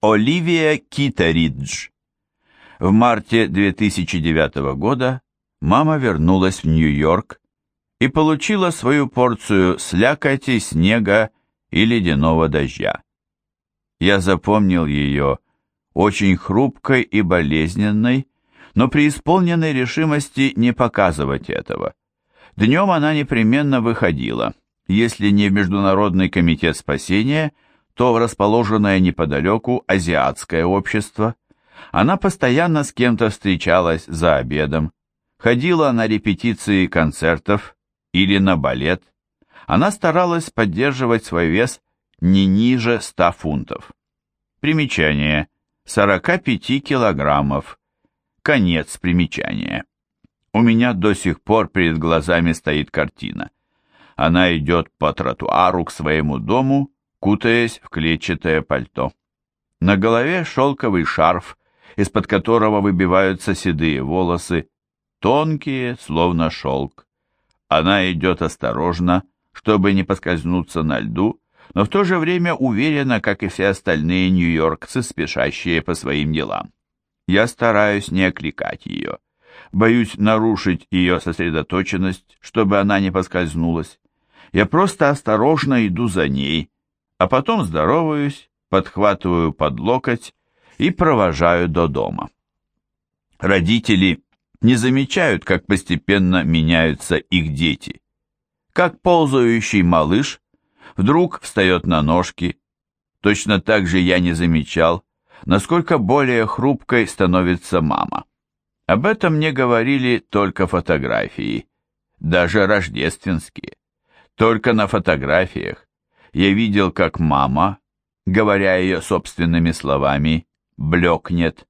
Оливия Китеридж. В марте 2009 года мама вернулась в Нью-Йорк и получила свою порцию слякоти, снега и ледяного дождя. Я запомнил ее очень хрупкой и болезненной, но при исполненной решимости не показывать этого. Днем она непременно выходила, если не в Международный комитет спасения – то в расположенное неподалеку азиатское общество. Она постоянно с кем-то встречалась за обедом, ходила на репетиции концертов или на балет. Она старалась поддерживать свой вес не ниже 100 фунтов. Примечание. 45 килограммов. Конец примечания. У меня до сих пор перед глазами стоит картина. Она идет по тротуару к своему дому кутаясь в клетчатое пальто. На голове шелковый шарф, из-под которого выбиваются седые волосы, тонкие, словно шелк. Она идет осторожно, чтобы не поскользнуться на льду, но в то же время уверена, как и все остальные нью-йоркцы, спешащие по своим делам. Я стараюсь не окликать ее. Боюсь нарушить ее сосредоточенность, чтобы она не поскользнулась. Я просто осторожно иду за ней, а потом здороваюсь, подхватываю под локоть и провожаю до дома. Родители не замечают, как постепенно меняются их дети. Как ползающий малыш вдруг встает на ножки. Точно так же я не замечал, насколько более хрупкой становится мама. Об этом мне говорили только фотографии, даже рождественские. Только на фотографиях я видел, как мама, говоря ее собственными словами, блекнет.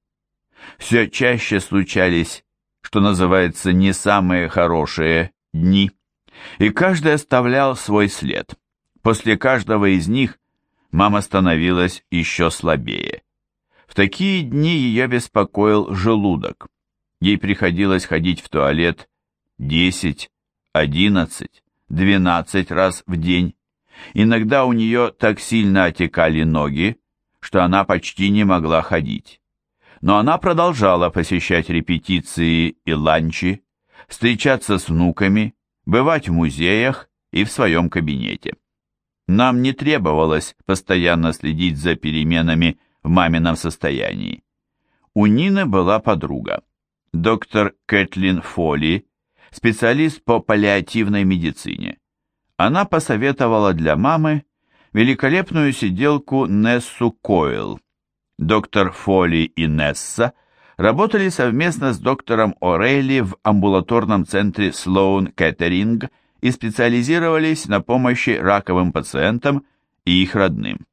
Все чаще случались, что называется, не самые хорошие дни, и каждый оставлял свой след. После каждого из них мама становилась еще слабее. В такие дни ее беспокоил желудок. Ей приходилось ходить в туалет 10, 11, 12 раз в день. Иногда у нее так сильно отекали ноги, что она почти не могла ходить. Но она продолжала посещать репетиции и ланчи, встречаться с внуками, бывать в музеях и в своем кабинете. Нам не требовалось постоянно следить за переменами в мамином состоянии. У Нины была подруга, доктор Кэтлин Фоли, специалист по паллиативной медицине она посоветовала для мамы великолепную сиделку Нессу Койл. Доктор Фоли и Несса работали совместно с доктором Орелли в амбулаторном центре Слоун Кеттеринг и специализировались на помощи раковым пациентам и их родным.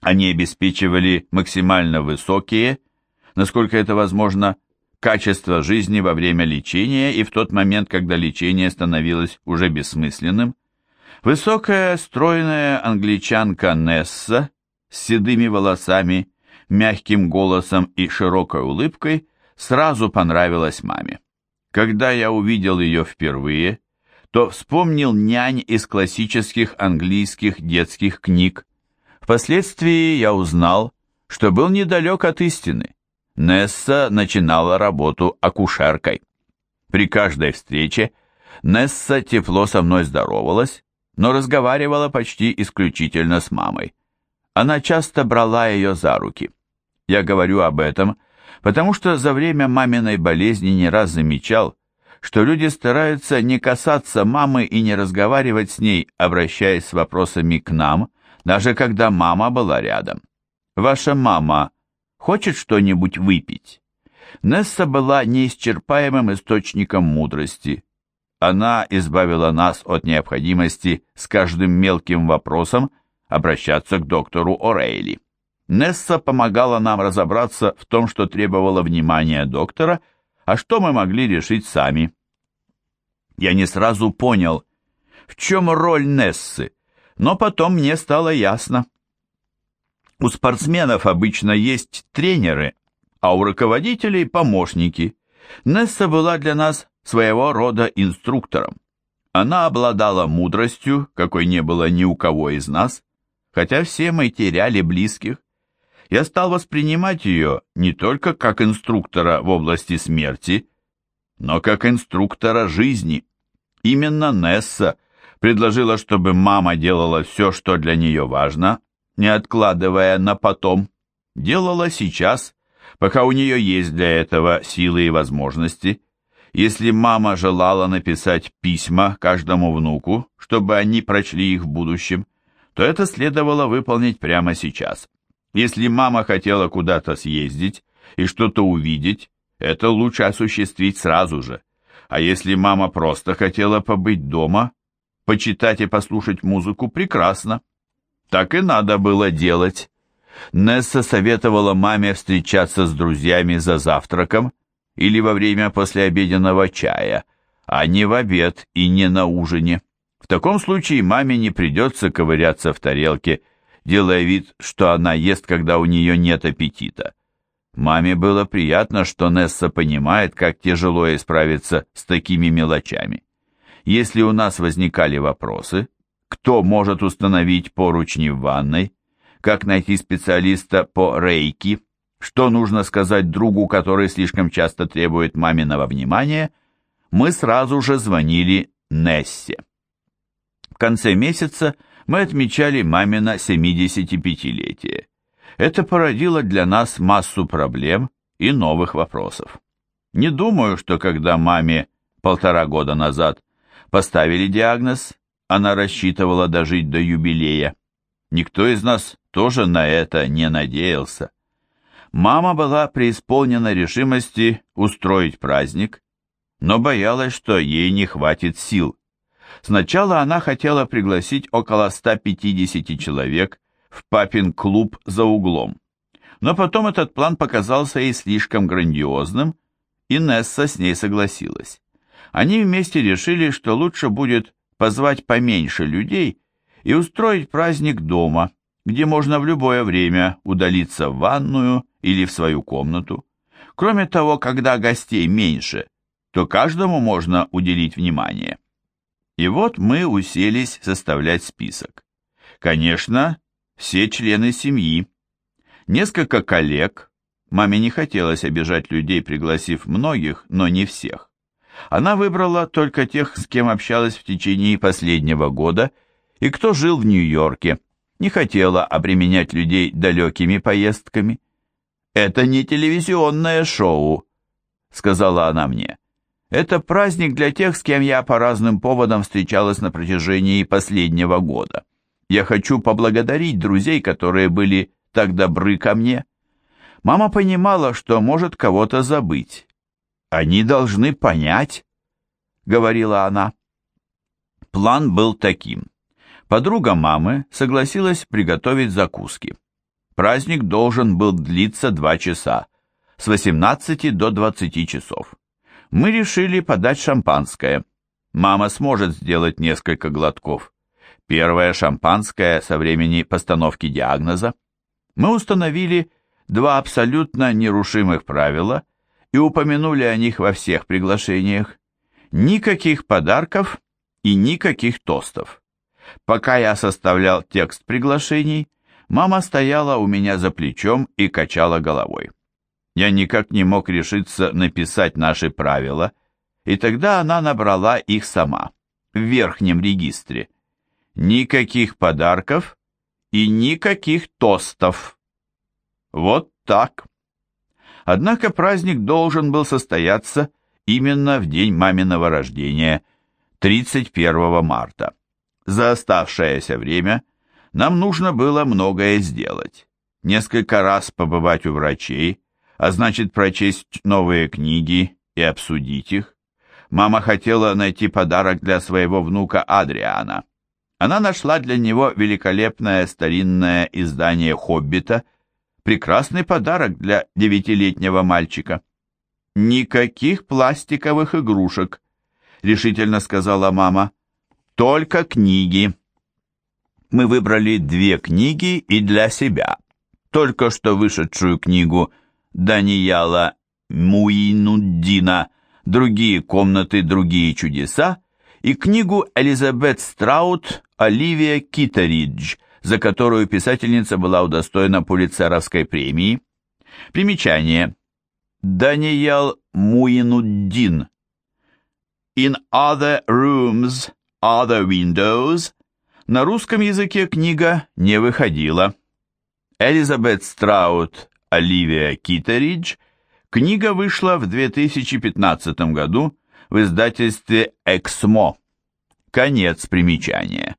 Они обеспечивали максимально высокие, насколько это возможно, качество жизни во время лечения и в тот момент, когда лечение становилось уже бессмысленным, Высокая, стройная англичанка Несса с седыми волосами, мягким голосом и широкой улыбкой сразу понравилась маме. Когда я увидел ее впервые, то вспомнил нянь из классических английских детских книг. Впоследствии я узнал, что был недалек от истины. Несса начинала работу акушеркой. При каждой встрече Несса тепло со мной здоровалась, но разговаривала почти исключительно с мамой. Она часто брала ее за руки. Я говорю об этом, потому что за время маминой болезни не раз замечал, что люди стараются не касаться мамы и не разговаривать с ней, обращаясь с вопросами к нам, даже когда мама была рядом. «Ваша мама хочет что-нибудь выпить?» Несса была неисчерпаемым источником мудрости, она избавила нас от необходимости с каждым мелким вопросом обращаться к доктору О'Рейли. Несса помогала нам разобраться в том, что требовало внимания доктора, а что мы могли решить сами. Я не сразу понял, в чем роль Нессы, но потом мне стало ясно. У спортсменов обычно есть тренеры, а у руководителей помощники. Несса была для нас своего рода инструктором. Она обладала мудростью, какой не было ни у кого из нас, хотя все мы теряли близких. я стал воспринимать ее не только как инструктора в области смерти, но как инструктора жизни. Именно Несса предложила, чтобы мама делала все, что для нее важно, не откладывая на потом. Делала сейчас, пока у нее есть для этого силы и возможности. Если мама желала написать письма каждому внуку, чтобы они прочли их в будущем, то это следовало выполнить прямо сейчас. Если мама хотела куда-то съездить и что-то увидеть, это лучше осуществить сразу же. А если мама просто хотела побыть дома, почитать и послушать музыку, прекрасно. Так и надо было делать. Несса советовала маме встречаться с друзьями за завтраком или во время послеобеденного чая, а не в обед и не на ужине. В таком случае маме не придется ковыряться в тарелке делая вид, что она ест, когда у нее нет аппетита. Маме было приятно, что Несса понимает, как тяжело ей справиться с такими мелочами. Если у нас возникали вопросы, кто может установить поручни в ванной, как найти специалиста по рейки, что нужно сказать другу, который слишком часто требует маминого внимания, мы сразу же звонили Нессе. В конце месяца мы отмечали мамино 75-летие. Это породило для нас массу проблем и новых вопросов. Не думаю, что когда маме полтора года назад поставили диагноз, она рассчитывала дожить до юбилея. Никто из нас тоже на это не надеялся. Мама была преисполнена решимости устроить праздник, но боялась, что ей не хватит сил. Сначала она хотела пригласить около 150 человек в папин клуб за углом. Но потом этот план показался ей слишком грандиозным, и Несса с ней согласилась. Они вместе решили, что лучше будет позвать поменьше людей и устроить праздник дома, где можно в любое время удалиться в ванную или в свою комнату. Кроме того, когда гостей меньше, то каждому можно уделить внимание. И вот мы уселись составлять список. Конечно, все члены семьи. Несколько коллег. Маме не хотелось обижать людей, пригласив многих, но не всех. Она выбрала только тех, с кем общалась в течение последнего года и кто жил в Нью-Йорке. Не хотела обременять людей далекими поездками. «Это не телевизионное шоу», — сказала она мне. Это праздник для тех, с кем я по разным поводам встречалась на протяжении последнего года. Я хочу поблагодарить друзей, которые были так добры ко мне. Мама понимала, что может кого-то забыть. Они должны понять, говорила она. План был таким. Подруга мамы согласилась приготовить закуски. Праздник должен был длиться два часа, с 18 до 20 часов мы решили подать шампанское. Мама сможет сделать несколько глотков. Первое шампанское со времени постановки диагноза. Мы установили два абсолютно нерушимых правила и упомянули о них во всех приглашениях. Никаких подарков и никаких тостов. Пока я составлял текст приглашений, мама стояла у меня за плечом и качала головой. Я никак не мог решиться написать наши правила, и тогда она набрала их сама, в верхнем регистре. Никаких подарков и никаких тостов. Вот так. Однако праздник должен был состояться именно в день маминого рождения, 31 марта. За оставшееся время нам нужно было многое сделать. Несколько раз побывать у врачей, а значит прочесть новые книги и обсудить их. Мама хотела найти подарок для своего внука Адриана. Она нашла для него великолепное старинное издание «Хоббита», прекрасный подарок для девятилетнего мальчика. «Никаких пластиковых игрушек», — решительно сказала мама, — «только книги». Мы выбрали две книги и для себя. Только что вышедшую книгу Данияла Муинуддина «Другие комнаты, другие чудеса» и книгу Элизабет Страут «Оливия Китеридж. за которую писательница была удостоена Пулитцеровской премии. Примечание. Даниэл Муинуддин. In other rooms, other windows. На русском языке книга не выходила. Элизабет Страут, Оливия Китеридж. Книга вышла в 2015 году в издательстве «Эксмо». Конец примечания.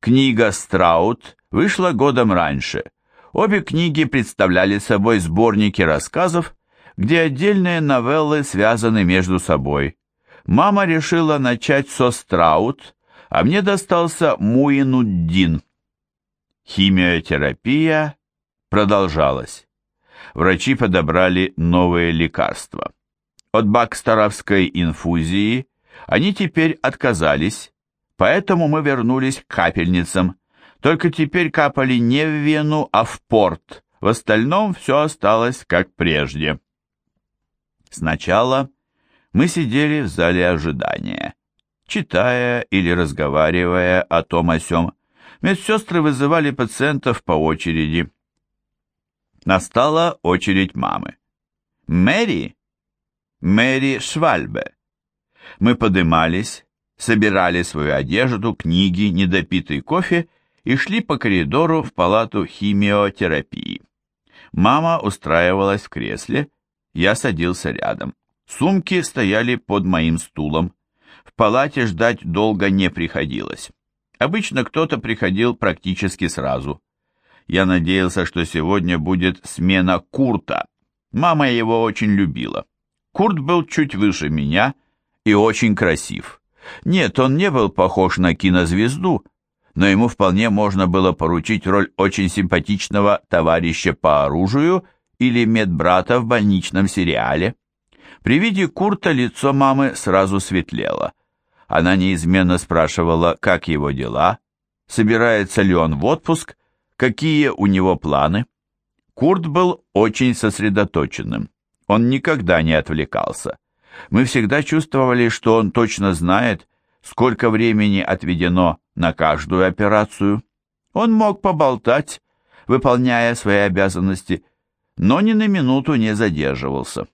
Книга Страут вышла годом раньше. Обе книги представляли собой сборники рассказов, где отдельные новеллы связаны между собой. Мама решила начать со Страут, а мне достался Муинуддин. Химиотерапия продолжалась. Врачи подобрали новые лекарства. От бакстеровской инфузии они теперь отказались, поэтому мы вернулись к капельницам. Только теперь капали не в вену, а в порт. В остальном все осталось как прежде. Сначала мы сидели в зале ожидания, читая или разговаривая о том о сём. Медсестры вызывали пациентов по очереди. Настала очередь мамы. «Мэри?» «Мэри Швальбе». Мы подымались, собирали свою одежду, книги, недопитый кофе и шли по коридору в палату химиотерапии. Мама устраивалась в кресле, я садился рядом. Сумки стояли под моим стулом. В палате ждать долго не приходилось. Обычно кто-то приходил практически сразу. Я надеялся, что сегодня будет смена Курта. Мама его очень любила. Курт был чуть выше меня и очень красив. Нет, он не был похож на кинозвезду, но ему вполне можно было поручить роль очень симпатичного товарища по оружию или медбрата в больничном сериале. При виде Курта лицо мамы сразу светлело. Она неизменно спрашивала, как его дела, собирается ли он в отпуск какие у него планы. Курт был очень сосредоточенным. Он никогда не отвлекался. Мы всегда чувствовали, что он точно знает, сколько времени отведено на каждую операцию. Он мог поболтать, выполняя свои обязанности, но ни на минуту не задерживался.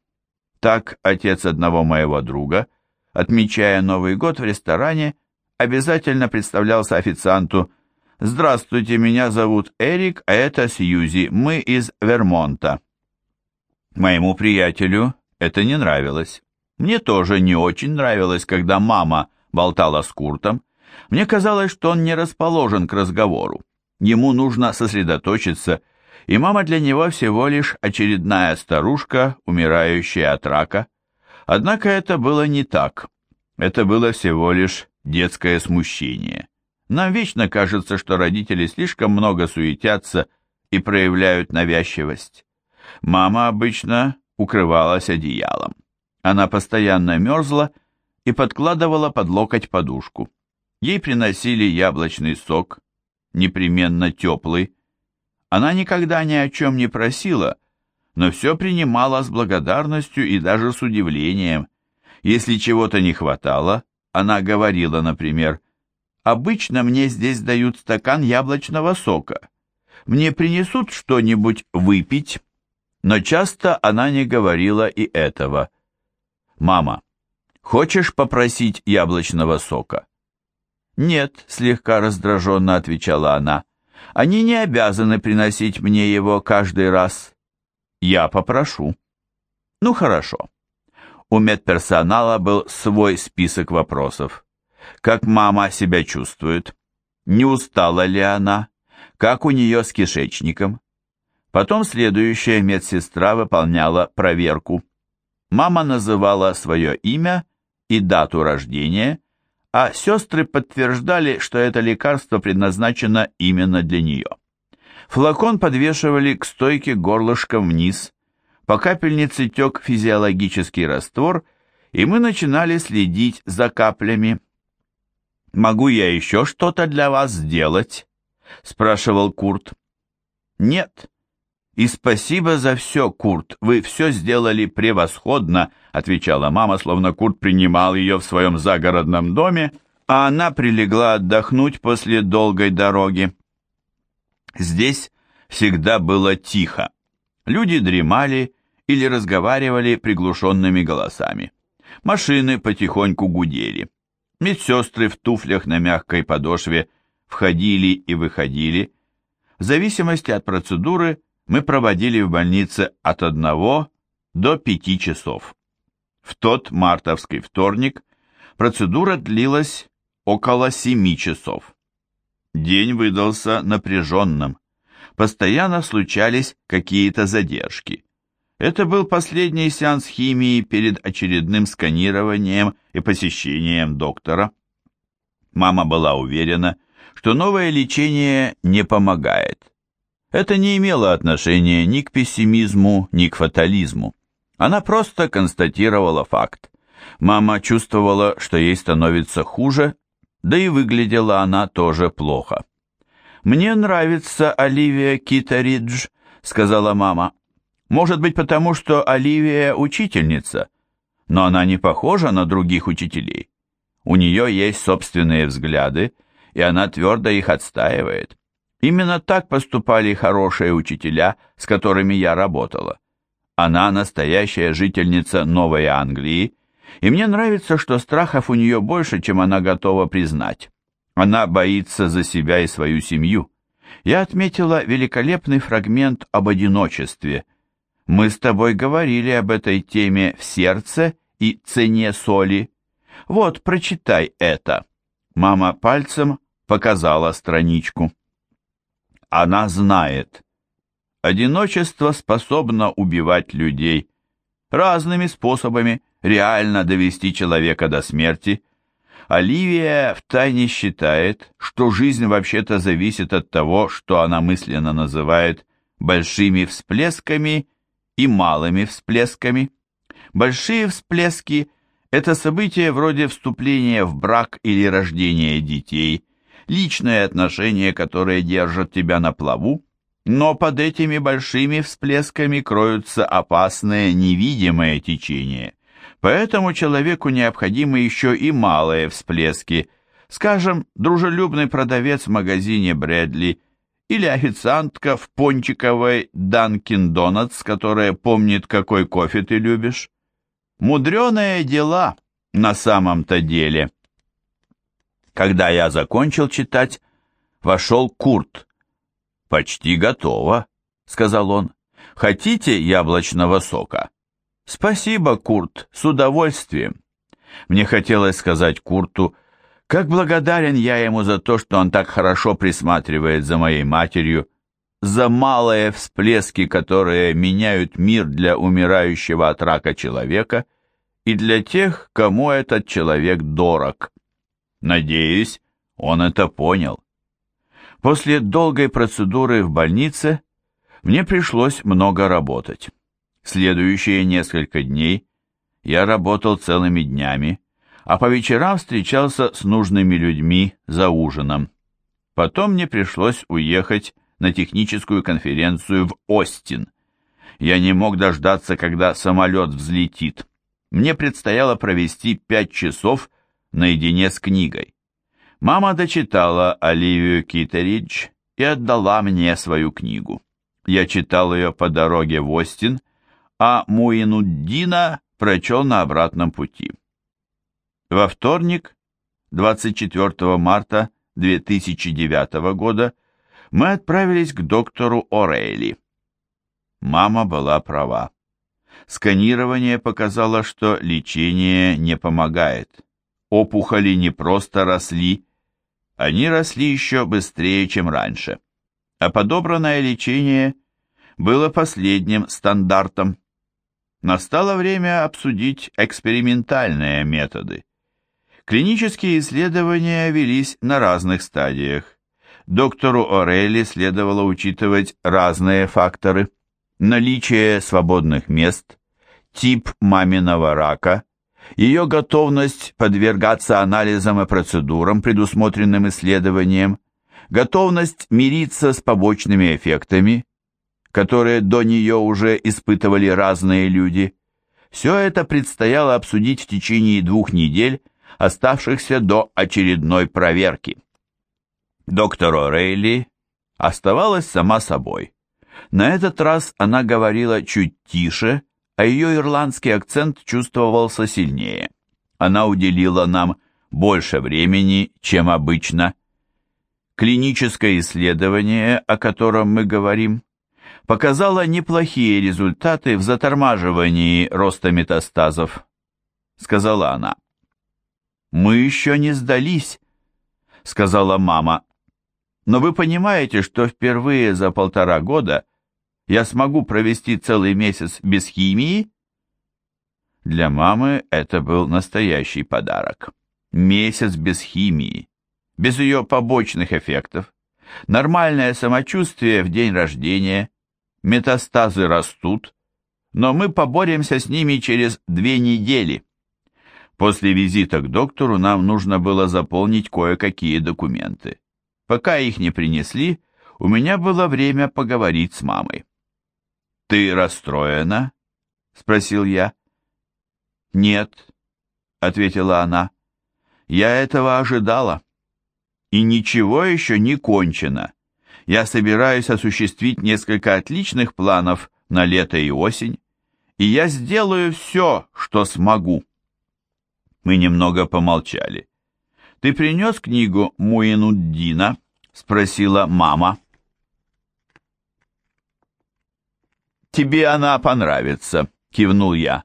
Так отец одного моего друга, отмечая Новый год в ресторане, обязательно представлялся официанту «Здравствуйте, меня зовут Эрик, а это Сьюзи, мы из Вермонта». Моему приятелю это не нравилось. Мне тоже не очень нравилось, когда мама болтала с Куртом. Мне казалось, что он не расположен к разговору. Ему нужно сосредоточиться, и мама для него всего лишь очередная старушка, умирающая от рака. Однако это было не так. Это было всего лишь детское смущение. Нам вечно кажется, что родители слишком много суетятся и проявляют навязчивость. Мама обычно укрывалась одеялом. Она постоянно мерзла и подкладывала под локоть подушку. Ей приносили яблочный сок, непременно теплый. Она никогда ни о чем не просила, но все принимала с благодарностью и даже с удивлением. Если чего-то не хватало, она говорила, например, Обычно мне здесь дают стакан яблочного сока. Мне принесут что-нибудь выпить, но часто она не говорила и этого. «Мама, хочешь попросить яблочного сока?» «Нет», — слегка раздраженно отвечала она. «Они не обязаны приносить мне его каждый раз. Я попрошу». «Ну, хорошо». У медперсонала был свой список вопросов. Как мама себя чувствует? Не устала ли она? Как у нее с кишечником? Потом следующая медсестра выполняла проверку. Мама называла свое имя и дату рождения, а сестры подтверждали, что это лекарство предназначено именно для нее. Флакон подвешивали к стойке горлышком вниз, по капельнице тек физиологический раствор, и мы начинали следить за каплями. «Могу я еще что-то для вас сделать?» — спрашивал Курт. «Нет. И спасибо за все, Курт. Вы все сделали превосходно», — отвечала мама, словно Курт принимал ее в своем загородном доме, а она прилегла отдохнуть после долгой дороги. Здесь всегда было тихо. Люди дремали или разговаривали приглушенными голосами. Машины потихоньку гудели. Медсестры в туфлях на мягкой подошве входили и выходили. В зависимости от процедуры мы проводили в больнице от одного до пяти часов. В тот мартовский вторник процедура длилась около семи часов. День выдался напряженным. Постоянно случались какие-то задержки. Это был последний сеанс химии перед очередным сканированием и посещением доктора. Мама была уверена, что новое лечение не помогает. Это не имело отношения ни к пессимизму, ни к фатализму. Она просто констатировала факт. Мама чувствовала, что ей становится хуже, да и выглядела она тоже плохо. «Мне нравится Оливия Китаридж», — сказала мама. «Может быть, потому что Оливия учительница, но она не похожа на других учителей. У нее есть собственные взгляды, и она твердо их отстаивает. Именно так поступали хорошие учителя, с которыми я работала. Она настоящая жительница Новой Англии, и мне нравится, что страхов у нее больше, чем она готова признать. Она боится за себя и свою семью. Я отметила великолепный фрагмент об одиночестве. Мы с тобой говорили об этой теме в сердце и цене соли. Вот, прочитай это. Мама пальцем показала страничку. Она знает. Одиночество способно убивать людей разными способами, реально довести человека до смерти. Оливия втайне считает, что жизнь вообще-то зависит от того, что она мысленно называет большими всплесками и малыми всплесками. Большие всплески – это события вроде вступления в брак или рождения детей, личные отношения, которые держат тебя на плаву, но под этими большими всплесками кроются опасные невидимые течения. Поэтому человеку необходимы еще и малые всплески. Скажем, дружелюбный продавец в магазине Брэдли или официантка в пончиковой Данкин Донатс, которая помнит, какой кофе ты любишь. Мудреные дела на самом-то деле. Когда я закончил читать, вошел Курт, «Почти готово», — сказал он. «Хотите яблочного сока?» «Спасибо, Курт, с удовольствием». Мне хотелось сказать Курту, как благодарен я ему за то, что он так хорошо присматривает за моей матерью, за малые всплески, которые меняют мир для умирающего от рака человека и для тех, кому этот человек дорог. Надеюсь, он это понял. После долгой процедуры в больнице мне пришлось много работать. Следующие несколько дней я работал целыми днями, а по вечерам встречался с нужными людьми за ужином. Потом мне пришлось уехать на техническую конференцию в Остин. Я не мог дождаться, когда самолет взлетит. Мне предстояло провести пять часов наедине с книгой. Мама дочитала Оливию Китеридж и отдала мне свою книгу. Я читал ее по дороге в Остин, а Муинуддина прочел на обратном пути. Во вторник, 24 марта 2009 года, мы отправились к доктору О'Рейли. Мама была права. Сканирование показало, что лечение не помогает. Опухоли не просто росли, они росли еще быстрее, чем раньше. А подобранное лечение было последним стандартом. Настало время обсудить экспериментальные методы. Клинические исследования велись на разных стадиях. Доктору Орелли следовало учитывать разные факторы. Наличие свободных мест, тип маминого рака – ее готовность подвергаться анализам и процедурам, предусмотренным исследованием, готовность мириться с побочными эффектами, которые до нее уже испытывали разные люди, все это предстояло обсудить в течение двух недель, оставшихся до очередной проверки. Доктор О'Рейли оставалась сама собой. На этот раз она говорила чуть тише, а ее ирландский акцент чувствовался сильнее. Она уделила нам больше времени, чем обычно. Клиническое исследование, о котором мы говорим, показало неплохие результаты в затормаживании роста метастазов, сказала она. «Мы еще не сдались», — сказала мама. «Но вы понимаете, что впервые за полтора года я смогу провести целый месяц без химии?» Для мамы это был настоящий подарок. Месяц без химии, без ее побочных эффектов, нормальное самочувствие в день рождения, метастазы растут, но мы поборемся с ними через две недели. После визита к доктору нам нужно было заполнить кое-какие документы. Пока их не принесли, у меня было время поговорить с мамой. «Ты расстроена?» — спросил я. «Нет», — ответила она. «Я этого ожидала. И ничего еще не кончено. Я собираюсь осуществить несколько отличных планов на лето и осень, и я сделаю все, что смогу». Мы немного помолчали. «Ты принес книгу Муинуддина?» — спросила мама. «Тебе она понравится», — кивнул я.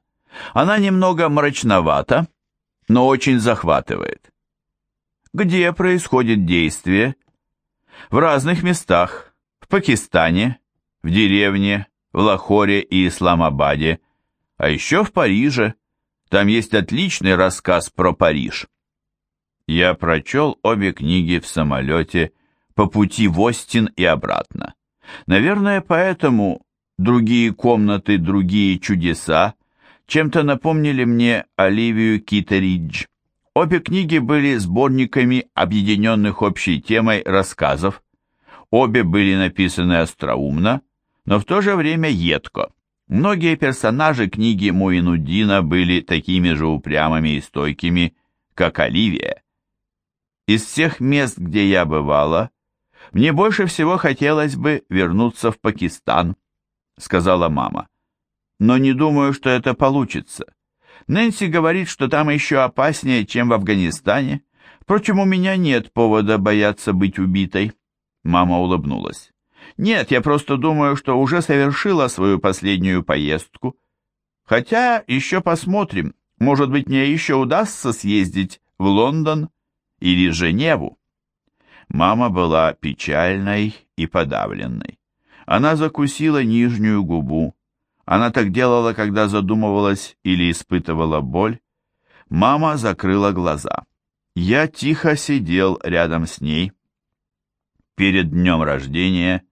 «Она немного мрачновата, но очень захватывает». «Где происходит действие?» «В разных местах. В Пакистане, в деревне, в Лахоре и Исламабаде, а еще в Париже». Там есть отличный рассказ про Париж. Я прочел обе книги в самолете по пути в Остин и обратно. Наверное, поэтому другие комнаты, другие чудеса чем-то напомнили мне Оливию Китеридж. Обе книги были сборниками объединенных общей темой рассказов. Обе были написаны остроумно, но в то же время едко. Многие персонажи книги Муинуддина были такими же упрямыми и стойкими, как Оливия. Из всех мест, где я бывала, мне больше всего хотелось бы вернуться в Пакистан, сказала мама. Но не думаю, что это получится. Нэнси говорит, что там еще опаснее, чем в Афганистане. Впрочем, у меня нет повода бояться быть убитой. Мама улыбнулась. Нет, я просто думаю, что уже совершила свою последнюю поездку. Хотя еще посмотрим, может быть, мне еще удастся съездить в Лондон или Женеву. Мама была печальной и подавленной. Она закусила нижнюю губу. Она так делала, когда задумывалась или испытывала боль. Мама закрыла глаза. Я тихо сидел рядом с ней. Перед днем рождения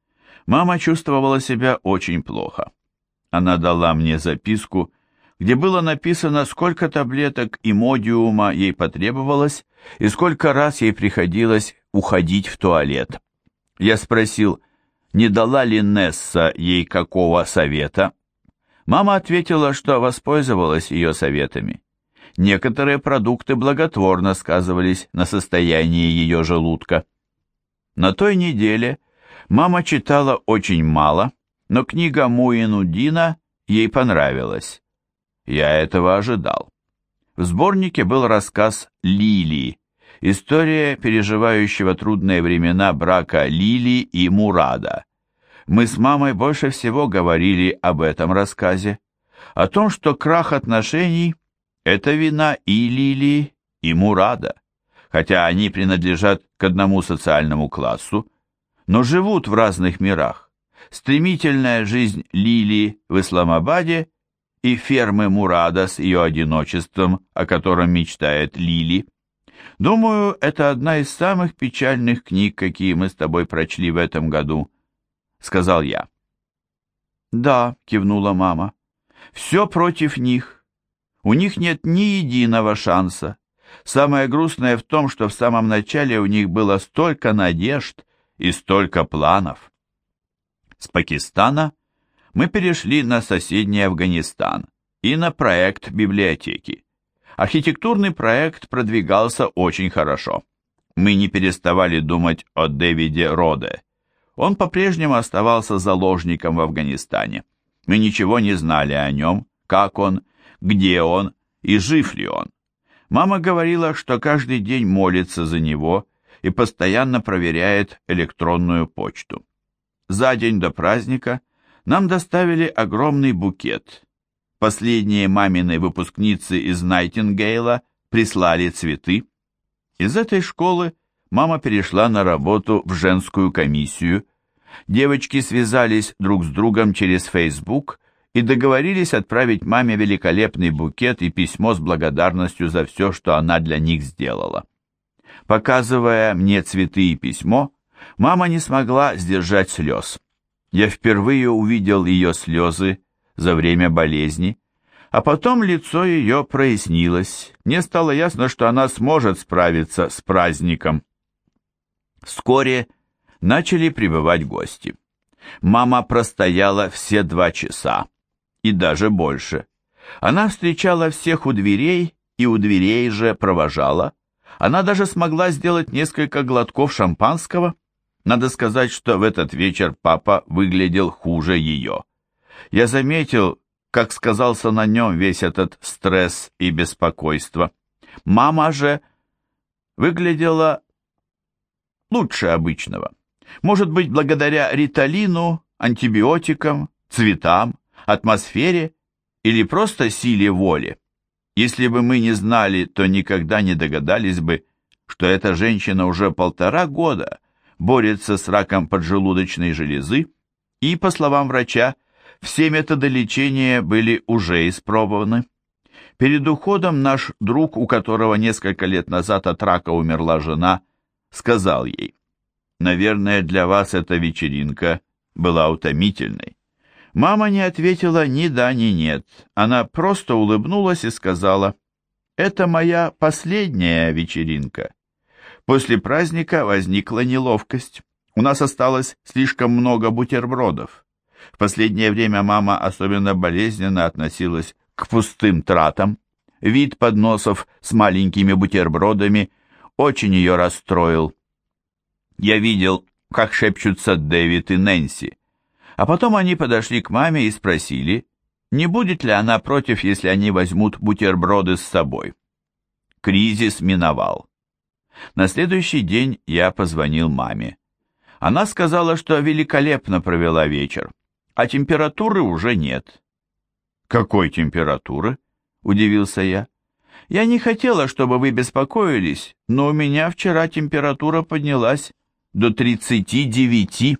Мама чувствовала себя очень плохо. Она дала мне записку, где было написано, сколько таблеток имодиума ей потребовалось и сколько раз ей приходилось уходить в туалет. Я спросил, не дала ли Несса ей какого совета. Мама ответила, что воспользовалась ее советами. Некоторые продукты благотворно сказывались на состоянии ее желудка. На той неделе Мама читала очень мало, но книга Муину Дина ей понравилась. Я этого ожидал. В сборнике был рассказ «Лили», история переживающего трудные времена брака Лили и Мурада. Мы с мамой больше всего говорили об этом рассказе, о том, что крах отношений – это вина и Лили, и Мурада, хотя они принадлежат к одному социальному классу, но живут в разных мирах. Стремительная жизнь Лили в Исламабаде и фермы Мурада с ее одиночеством, о котором мечтает Лили. Думаю, это одна из самых печальных книг, какие мы с тобой прочли в этом году, сказал я. Да, кивнула мама. Все против них. У них нет ни единого шанса. Самое грустное в том, что в самом начале у них было столько надежд, и столько планов. С Пакистана мы перешли на соседний Афганистан и на проект библиотеки. Архитектурный проект продвигался очень хорошо. Мы не переставали думать о Дэвиде Роде. Он по-прежнему оставался заложником в Афганистане. Мы ничего не знали о нем, как он, где он и жив ли он. Мама говорила, что каждый день молится за него и постоянно проверяет электронную почту. За день до праздника нам доставили огромный букет. Последние мамины выпускницы из Найтингейла прислали цветы. Из этой школы мама перешла на работу в женскую комиссию. Девочки связались друг с другом через Facebook и договорились отправить маме великолепный букет и письмо с благодарностью за все, что она для них сделала. Показывая мне цветы и письмо, мама не смогла сдержать слез. Я впервые увидел ее слезы за время болезни, а потом лицо ее прояснилось. Мне стало ясно, что она сможет справиться с праздником. Вскоре начали прибывать гости. Мама простояла все два часа, и даже больше. Она встречала всех у дверей и у дверей же провожала. Она даже смогла сделать несколько глотков шампанского. Надо сказать, что в этот вечер папа выглядел хуже ее. Я заметил, как сказался на нем весь этот стресс и беспокойство. Мама же выглядела лучше обычного. Может быть, благодаря риталину, антибиотикам, цветам, атмосфере или просто силе воли. Если бы мы не знали, то никогда не догадались бы, что эта женщина уже полтора года борется с раком поджелудочной железы, и, по словам врача, все методы лечения были уже испробованы. Перед уходом наш друг, у которого несколько лет назад от рака умерла жена, сказал ей, «Наверное, для вас эта вечеринка была утомительной». Мама не ответила ни да, ни нет. Она просто улыбнулась и сказала, «Это моя последняя вечеринка». После праздника возникла неловкость. У нас осталось слишком много бутербродов. В последнее время мама особенно болезненно относилась к пустым тратам. Вид подносов с маленькими бутербродами очень ее расстроил. Я видел, как шепчутся Дэвид и Нэнси. А потом они подошли к маме и спросили, не будет ли она против, если они возьмут бутерброды с собой. Кризис миновал. На следующий день я позвонил маме. Она сказала, что великолепно провела вечер а температуры уже нет. «Какой температуры?» – удивился я. «Я не хотела, чтобы вы беспокоились, но у меня вчера температура поднялась до тридцати девяти».